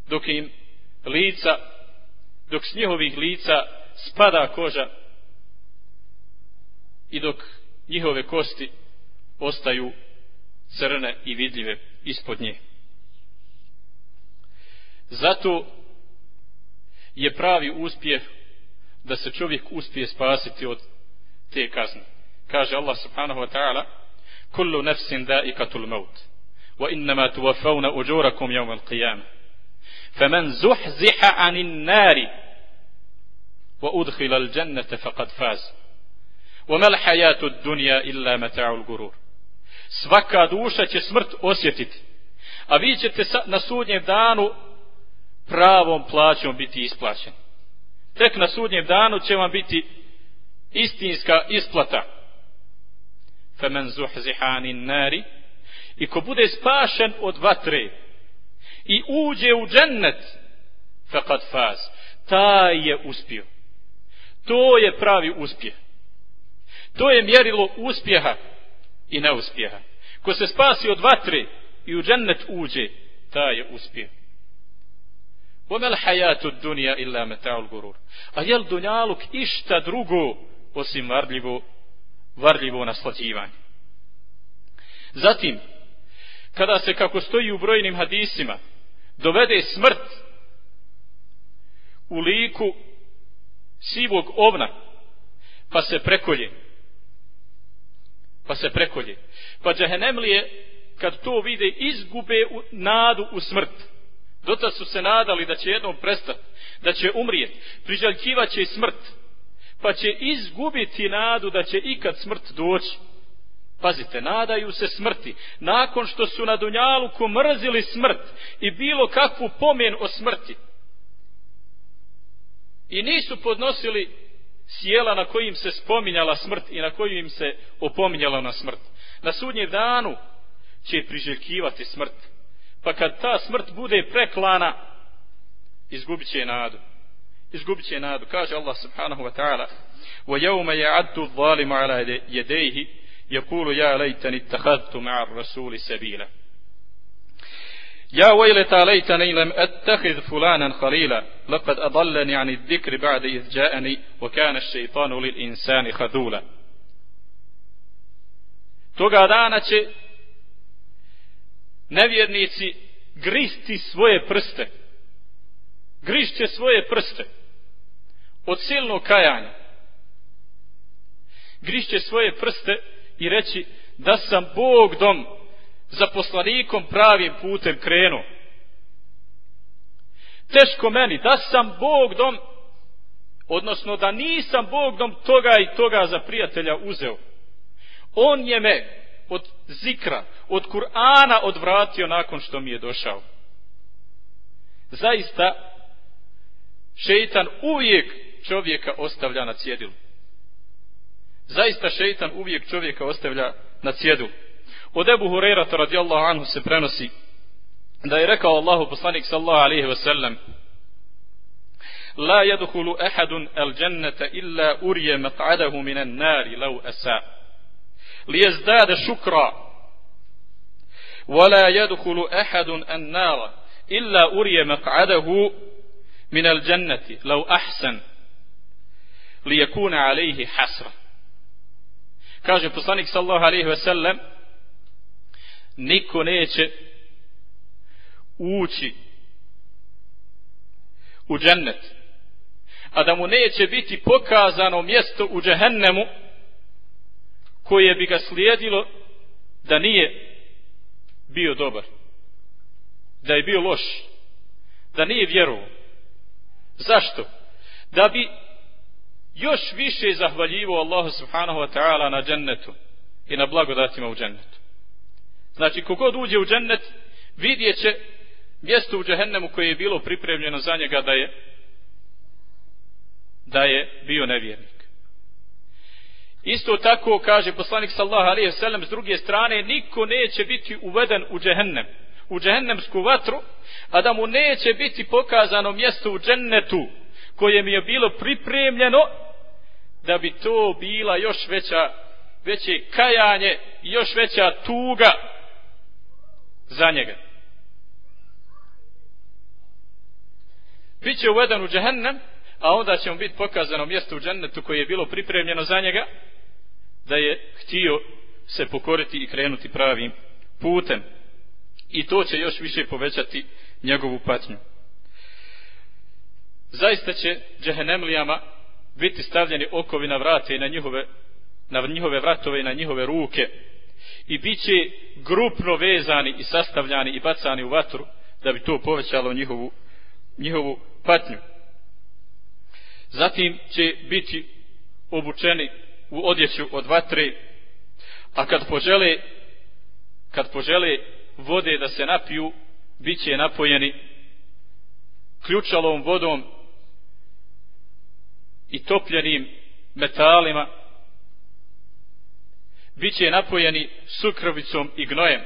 dok im lica dok s njihovih lica spada koža i dok njihove kosti ostaju crne i vidljive ispod nje. Zato je pravi uspjeh da se čovjek uspije spasiti od te kazne. Kaže Allah subhanahu wa ta'ala kullu nafsin da'ikatul maut wa innama tuvafavna uđurakum yawm al-qiyamah faman zuhziha 'anil nari wa udkhila al-jannata faqad faz. Wa ma al-hayatu ad-dunya illa mata'ul ghurur. Svaka duša će smrt osjetiti. A vi ćete na sudnjem danu pravom plaćom biti isplaćeni. Tek na sudnjem danu će vam biti istinska isplata. Femen zuhzihanin nari i ko bude spašen od vatre i uđe u džennet fekad faz. Taj je uspio. To je pravi uspjeh. To je mjerilo uspjeha i neuspjeha. Ko se spasi od vatre i u džennet uđe taj je uspjeh. وما الحياة الدنيا إلا متاع الغرور a jel dunjaluk išta drugo osim varljivo varljivo naslađivanje zatim kada se kako stoji u brojnim hadisima dovede smrt u liku sivog ovna pa se prekolje pa se prekolje pa džahenemlije kad to vide izgube u, nadu u smrt dota su se nadali da će jednom prestati da će umrijeti prižaljkivat će smrt pa će izgubiti nadu da će ikad smrt doći Pazite, nadaju se smrti. Nakon što su na Dunjaluku mrzili smrt i bilo kakvu pomen o smrti. I nisu podnosili sjela na kojim se spominjala smrt i na kojim se opominjala na smrt. Na sudnjem danu će priželjkivati smrt. Pa kad ta smrt bude preklana, izgubit će nadu. Izgubit će nadu. Kaže Allah subhanahu wa ta'ala وَيَوْمَ يَعَدُّ الظَّالِمُ عَلَى يَدَيْهِ يقول يا ليتني اتخذت مع الرسول سبيلا يا ويلتى ليتني لم اتخذ فلانا خليلا لقد اضلني عن الذكر بعد اذ جاءني وكان الشيطان للانسان خذولا toga dana će nevjernici gristi svoje prste grišće svoje prste od silnog kajanja grišće svoje prste i reći da sam Bog dom za poslanikom pravim putem krenuo. Teško meni, da sam Bog dom, odnosno da nisam Bog dom toga i toga za prijatelja uzeo. On je me od zikra, od Kur'ana odvratio nakon što mi je došao. Zaista, šeitan uvijek čovjeka ostavlja na cjedilu zaista šeitan uvijek čovjeka ostavlja na cjedu. Od Ebu Hurerata radijallahu anhu se prenosi da je rekao Allahu poslanik sallahu alaihi ve sellem La yadkhulu ahadun al jannata illa urije maq'adahu minan nari law asa li yazdada shukra ولا يدخل أحد النار إلا أري مقعده من الجنة لو أحسن ليكون عليه حسرة kaže poslanik sallallahu alejhi ve sellem niko neće ući u džennet a da mu neće biti pokazano mjesto u džehennemu koje bi ga slijedilo da nije bio dobar da je bio loš da nije vjerovao zašto da bi još više zahvaljivo Allahu subhanahu wa ta'ala na džennetu i na blagodatima u džennetu. Znači, kogod uđe u džennet, vidjet će mjesto u džehennemu koje je bilo pripremljeno za njega da je da je bio nevjernik. Isto tako kaže poslanik sallallahu alejhi ve sellem s druge strane, niko neće biti uveden u džehennem, u džehennemsku vatru, a da mu neće biti pokazano mjesto u džennetu koje mi je bilo pripremljeno da bi to bila još veća veće kajanje i još veća tuga za njega. Biće uveden u džehennem, a onda će mu biti pokazano mjesto u džennetu koje je bilo pripremljeno za njega, da je htio se pokoriti i krenuti pravim putem. I to će još više povećati njegovu patnju zaista će džehenemlijama biti stavljeni okovi na vrate i na njihove, na njihove vratove i na njihove ruke i bit će grupno vezani i sastavljani i bacani u vatru da bi to povećalo njihovu, njihovu patnju. Zatim će biti obučeni u odjeću od vatre, a kad požele kad požele vode da se napiju, bit će napojeni ključalom vodom i topljenim metalima, bit će napojeni sukrovicom i gnojem.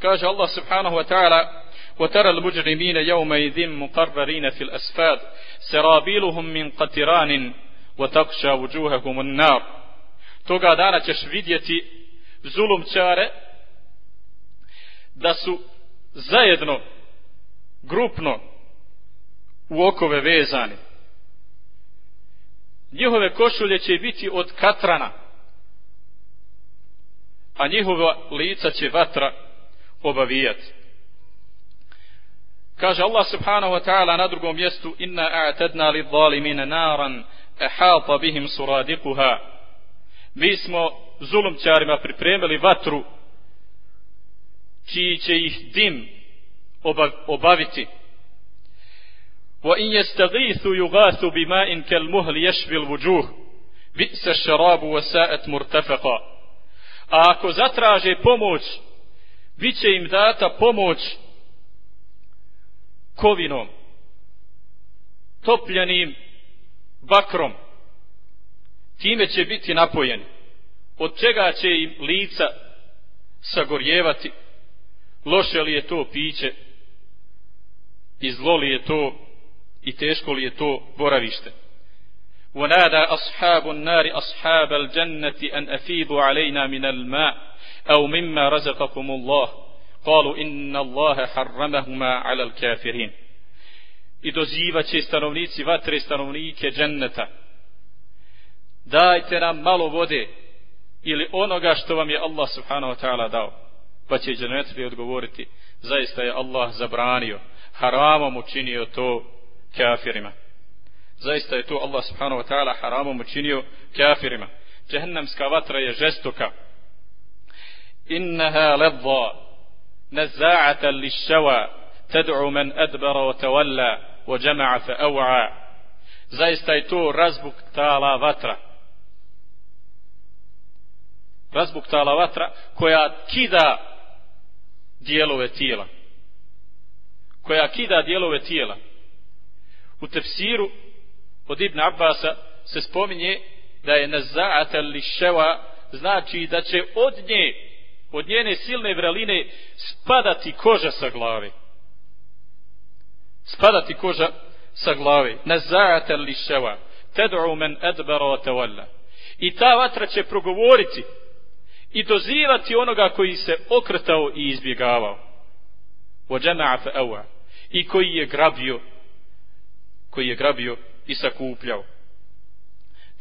Kaže Allah subhanahu wa ta'ala, وترى المجرمين يومئذ مقررين في الأسفاد سرابيلهم من قطران وتقشى وجوههم النار toga dana ćeš vidjeti zulumčare da su zajedno grupno u okove vezani njihove košulje će biti od katrana a njihova lica će vatra obavijati kaže Allah subhanahu wa ta'ala na drugom mjestu inna a'tadna li zalimina naran ehata bihim suradikuha mi smo zulumčarima pripremili vatru čiji će ih dim obaviti. wa in yastaghithu yughathu bima'in kal muhli yashfi al wujuh bi'sa ash-sharabu wa sa'at murtafaqa a ako zatraže pomoć biće im data pomoć kovinom topljenim bakrom time će biti napojeni od čega će im lica sagorjevati loše li je to piće i zlo li je to i teško li je to boravište ونادى أصحاب النار أصحاب الجنة أن أفيضوا علينا من الماء أو مما رزقكم الله قالوا إن الله حرمهما على الكافرين i dozivaće stanovnici vatre stanovnike dženneta. Dajte nam malo vode ili onoga što vam je Allah subhanahu wa ta'ala dao. Pa će dženetli odgovoriti, zaista je Allah zabranio, haramom učinio to kafirima. Zaista je to Allah subhanahu wa ta'ala haramom učinio kafirima. Džehennamska vatra je žestoka. Innaha ledva, nazaata lišava, tad'u men adbara wa tawalla, وجمع فأوعى zaista je to razbuktala vatra razbuktala vatra koja kida dijelove tijela koja kida dijelove tijela u tefsiru od Ibn Abbasa se spominje da je nazaata li ševa znači da će od nje od njene silne vreline spadati koža sa glave spadati koža sa glave nazaata li ševa ted'u men adbara wa tawalla i ta vatra će progovoriti i dozivati onoga koji se okretao i izbjegavao wa jama'a fa i koji je grabio koji je grabio i sakupljao.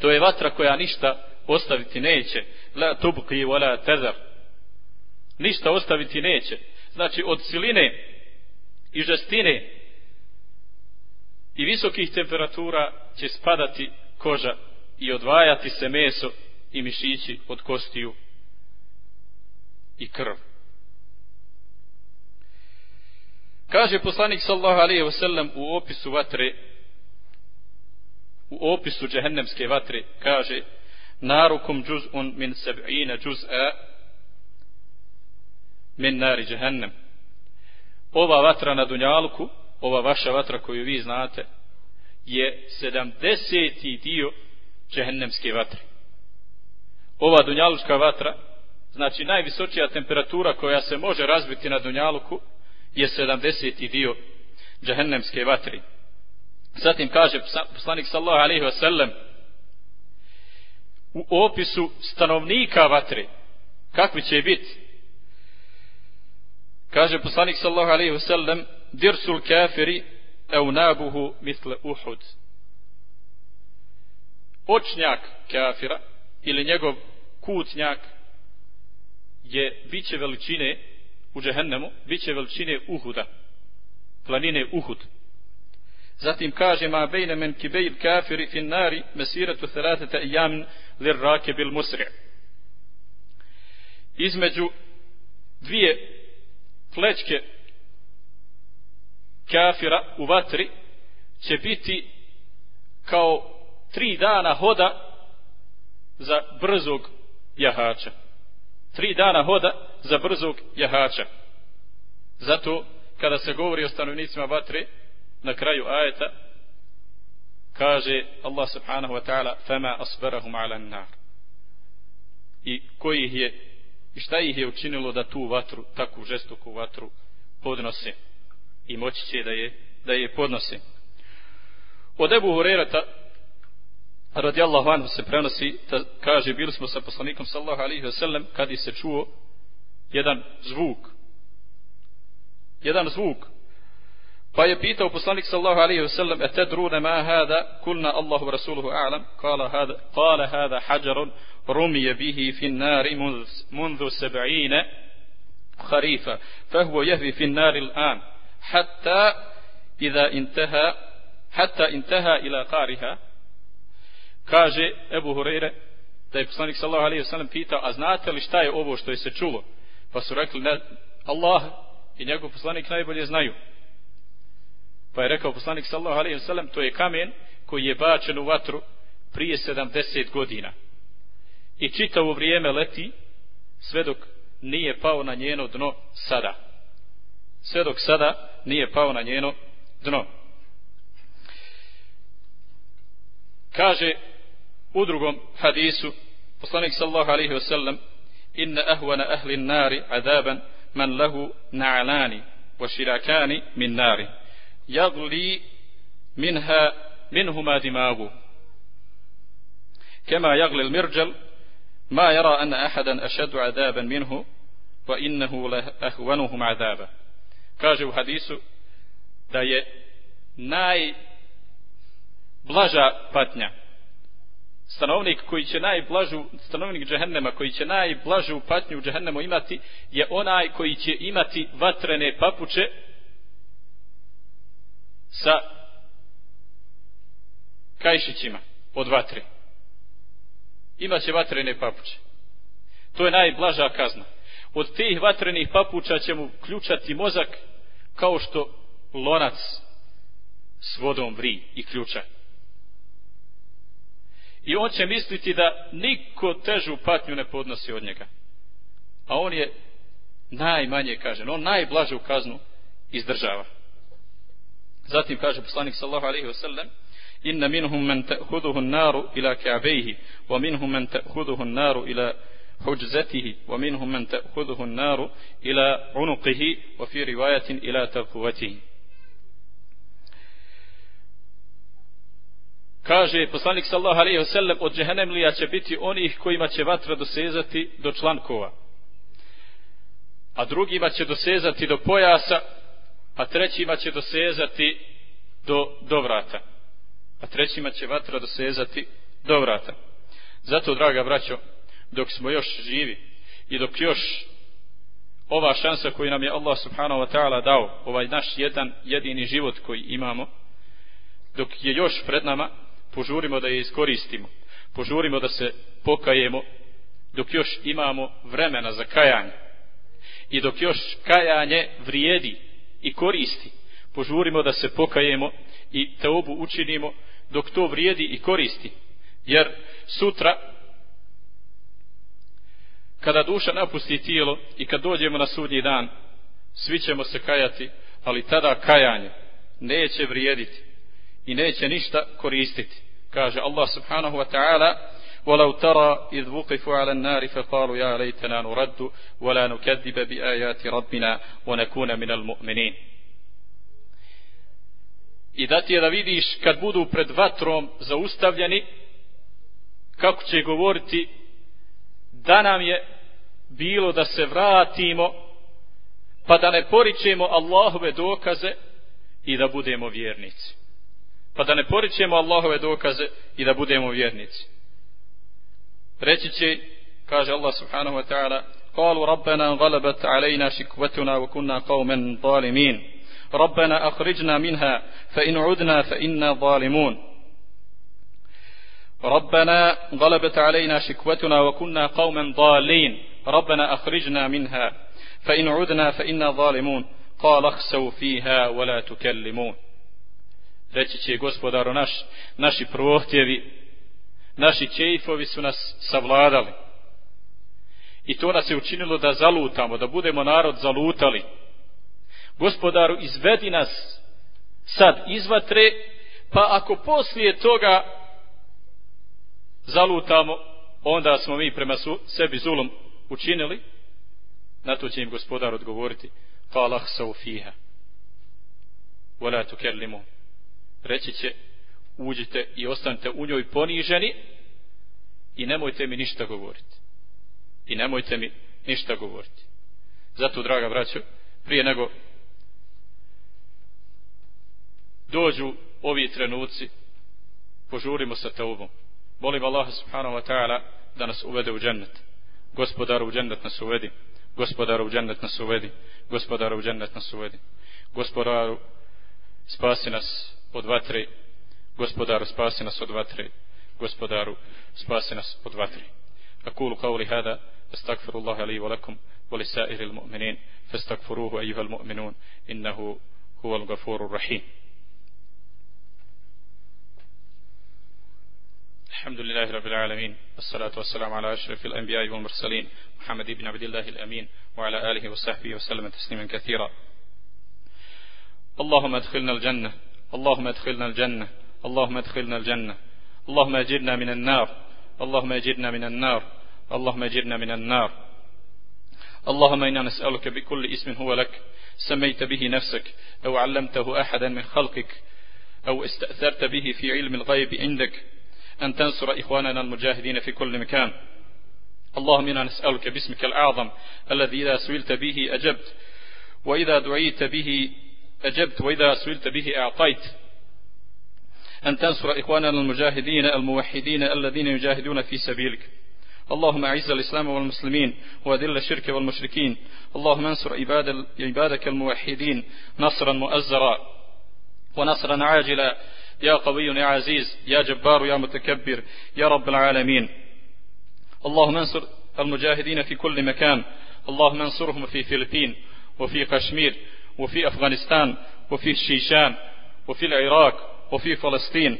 To je vatra koja ništa ostaviti neće. La tubqi wa la tazar. Ništa ostaviti neće. Znači od siline i žestine i visokih temperatura će spadati koža i odvajati se meso i mišići od kostiju i krv. Kaže poslanik sallallahu alejhi ve sellem u opisu vatre u opisu džehennemske vatre kaže narukum džuz'un min sab'ina džuz'a min nari džehennem ova vatra na dunjalku ova vaša vatra koju vi znate je 70. dio džehennemske vatre ova dunjalučka vatra znači najvisočija temperatura koja se može razbiti na dunjaluku je 70. dio džehennemske vatre Zatim kaže poslanik sallahu alaihi wasallam u opisu stanovnika vatre kakvi će biti kaže poslanik sallahu alaihi wasallam dirsul kafiri au nabuhu uhud očnjak kafira ili njegov kucnjak je biće veličine u džehennemu biće veličine uhuda planine uhud Zatim kaže ma bejne men kibejl kafiri fin nari mesiratu thalatata ijamin lir rake bil musri. Između dvije plečke kafira u vatri će biti kao tri dana hoda za brzog jahača. Tri dana hoda za brzog jahača. Zato, kada se govori o stanovnicima vatre, na kraju ajeta, kaže Allah subhanahu wa ta'ala, fama asbarahum ala nar. I koji ih je, i šta ih je učinilo da tu vatru, takvu žestoku vatru, podnose i moći će da je, da je podnosi. Od Ebu Hurerata radijallahu anhu se prenosi da kaže bili smo sa poslanikom sallahu alaihi wasallam kad je se čuo jedan zvuk. Jedan zvuk. Pa je pitao poslanik sallahu alaihi wasallam e te drune ma hada? Kulna Allahu rasuluhu a'lam. Kala hada, kala hada hađarun rumije bihi fin nari mundhu sebaine harifa fe huo jehvi fin nari l'an hatta idha intaha hatta intaha ila qariha. Kaže Ebu هريرة da je poslanik sallallahu alaihi wasallam pitao a znate li šta je ovo što je se čulo? Pa su rekli ne, Allah i njegov poslanik najbolje znaju. Pa je rekao poslanik sallallahu alaihi wasallam to je kamen koji je bačen u vatru prije 70 godina. I čitavo vrijeme leti sve dok nije pao na njeno dno sada. Sve dok sada nije pao na njeno dno kaže u drugom hadisu poslanik sallallahu alaihi wasallam inna ahwana ahli nari adaban man lahu na'lani wa shirakani min nari yagli minha minhuma dimagu كما يغلي المرجل ما يرى أن أحدا أشد عذابا منه وإنه لأهونهم عذابا kaže u hadisu da je najblaža patnja. Stanovnik koji će najblažu stanovnik džehennema koji će najblažu patnju u džehennemu imati je onaj koji će imati vatrene papuče sa kajšićima od vatre. Imaće vatrene papuče. To je najblaža kazna. Od tih vatrenih papuča će mu ključati mozak kao što lonac s vodom vri i ključa i on će misliti da niko težu patnju ne podnosi od njega. A on je najmanje kažen, on najblažu kaznu izdržava. Zatim kaže poslanik sallahu alaihi wa sallam, inna minhum man ta'khuduhu an-naru ila ka'bejhi, wa minhum man ta'khuduhu an-naru ila حجزته ومنهم من تأخذه النار إلى عنقه وفي رواية إلى ترقوته kaže poslanik sallallahu alejhi ve sellem od džehennemlija će biti onih kojima će vatra dosezati do člankova a drugima će dosezati do pojasa a trećima će dosezati do dovrata a trećima će vatra dosezati do vrata zato draga braćo dok smo još živi i dok još ova šansa koju nam je Allah subhanahu wa ta'ala dao ovaj naš jedan jedini život koji imamo dok je još pred nama požurimo da je iskoristimo požurimo da se pokajemo dok još imamo vremena za kajanje i dok još kajanje vrijedi i koristi požurimo da se pokajemo i te obu učinimo dok to vrijedi i koristi jer sutra kada duša napusti tijelo i kad dođemo na sudnji dan svi ćemo se kajati ali tada kajanje neće vrijediti i neće ništa koristiti kaže Allah subhanahu wa ta'ala ولو ترى إذ وقفوا على النار فقالوا يا ليتنا نرد ولا نكذب بآيات ربنا ونكون من المؤمنين I da ti je da vidiš kad budu pred vatrom zaustavljeni kako će govoriti da nam je bilo da se vratimo pa da ne poričemo Allahove dokaze i da budemo vjernici pa da ne poričemo Allahove dokaze i da budemo vjernici. Reći će, kaže Allah subhanahu wa ta'ala, قالوا ربنا غلبت علينا شكوتنا وكنا قوما ظالمين ربنا أخرجنا منها فإن عدنا فإنا ظالمون ربنا غلبت علينا شكوتنا وكنا قوما ضالين ربنا أخرجنا منها فإن عدنا فإنا ظالمون قال اخسوا فيها ولا تكلمون reći će gospodaru naš, naši prohtjevi, naši čeifovi su nas savladali. I to nas je učinilo da zalutamo, da budemo narod zalutali. Gospodaru, izvedi nas sad izvatre, pa ako poslije toga zalutamo, onda smo mi prema su, sebi zulom učinili, na to će im gospodar odgovoriti, falah sa ufiha, wala tukellimu. Reći će, uđite i ostanite u njoj poniženi i nemojte mi ništa govoriti. I nemojte mi ništa govoriti. Zato, draga braćo, prije nego dođu ovi trenuci, požurimo sa taubom Molim Allah subhanahu wa ta'ala da nas uvede u džennet. Gospodaru u džennet nas uvedi. Gospodaru u džennet nas uvedi. Gospodaru u džennet nas uvedi. Gospodaru spasi nas od vatre. Gospodaru spasi nas od vatre. Gospodaru spasi nas od vatre. أقول قولي هذا أستغفر الله لي ولكم ولسائر المؤمنين فاستغفروه أيها المؤمنون إنه هو الغفور الرحيم الحمد لله رب العالمين والصلاة والسلام على أشرف الأنبياء والمرسلين محمد بن عبد الله الأمين وعلى آله وصحبه وسلم تسليما كثيرا. اللهم ادخلنا الجنة اللهم ادخلنا الجنة اللهم ادخلنا الجنة. اللهم اجرنا من النار اللهم اجرنا من النار اللهم اجرنا من النار. اللهم إنا نسألك بكل اسم هو لك سميت به نفسك أو علمته أحدا من خلقك أو استأثرت به في علم الغيب عندك. أن تنصر إخواننا المجاهدين في كل مكان. اللهم إنا نسألك باسمك الأعظم الذي إذا سئلت به أجبت وإذا دعيت به أجبت وإذا سئلت به أعطيت. أن تنصر إخواننا المجاهدين الموحدين الذين يجاهدون في سبيلك. اللهم أعز الإسلام والمسلمين وأذل الشرك والمشركين. اللهم انصر عباد عبادك الموحدين نصرا مؤزرا ونصرا عاجلا. يا قوي يا عزيز يا جبار يا متكبر يا رب العالمين. اللهم انصر المجاهدين في كل مكان. اللهم انصرهم في فلبين وفي كشمير وفي أفغانستان وفي الشيشان وفي العراق وفي فلسطين.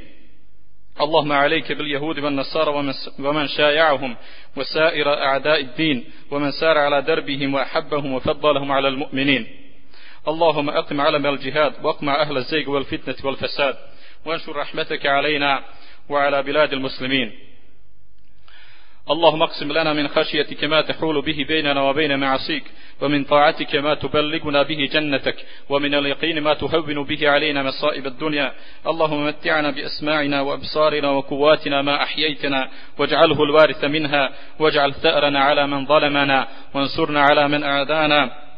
اللهم عليك باليهود والنصارى ومن شايعهم وسائر أعداء الدين ومن سار على دربهم وأحبهم وفضلهم على المؤمنين. اللهم أقم علم الجهاد واقمع أهل الزيغ والفتنة والفساد. وانشر رحمتك علينا وعلى بلاد المسلمين. اللهم اقسم لنا من خشيتك ما تحول به بيننا وبين معصيك ومن طاعتك ما تبلغنا به جنتك ومن اليقين ما تهون به علينا مصائب الدنيا. اللهم متعنا بأسماعنا وأبصارنا وقواتنا ما أحييتنا واجعله الوارث منها واجعل ثأرنا على من ظلمنا وانصرنا على من أعدانا.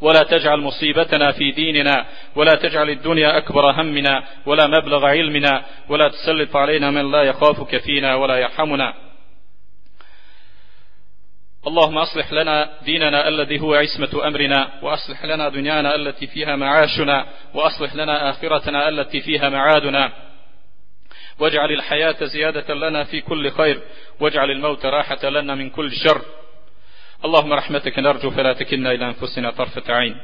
ولا تجعل مصيبتنا في ديننا ولا تجعل الدنيا أكبر همنا ولا مبلغ علمنا ولا تسلط علينا من لا يخافك فينا ولا يرحمنا. اللهم أصلح لنا ديننا الذي هو عصمة أمرنا وأصلح لنا دنيانا التي فيها معاشنا وأصلح لنا آخرتنا التي فيها معادنا. واجعل الحياة زيادة لنا في كل خير واجعل الموت راحة لنا من كل شر. اللهم رحمتك نرجو فلا تكلنا إلى أنفسنا طرفة عين.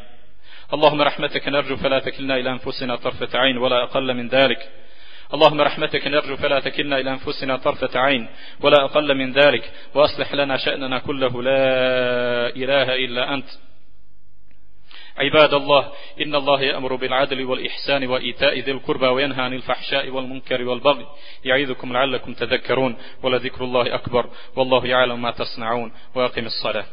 اللهم رحمتك نرجو فلا تكلنا إلى أنفسنا طرفة عين ولا أقل من ذلك. اللهم رحمتك نرجو فلا تكلنا إلى أنفسنا طرفة عين ولا أقل من ذلك. وأصلح لنا شأننا كله. لا إله إلا أنت. عباد الله إن الله يأمر بالعدل والإحسان وإيتاء ذي القربى وينهى عن الفحشاء والمنكر والبغي يعيذكم لعلكم تذكرون ولذكر الله أكبر والله يعلم ما تصنعون وأقم الصلاة.